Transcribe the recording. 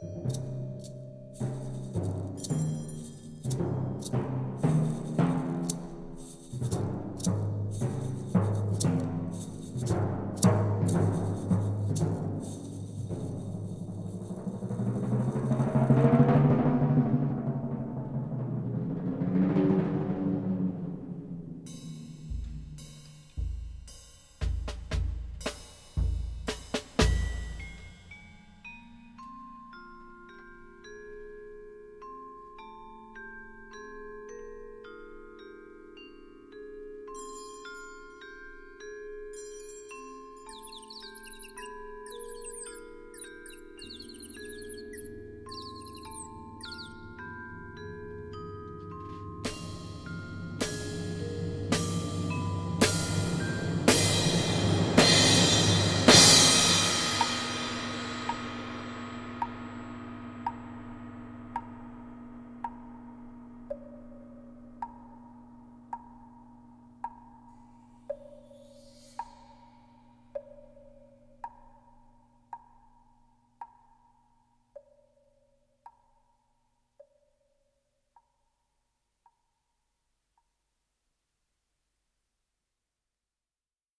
you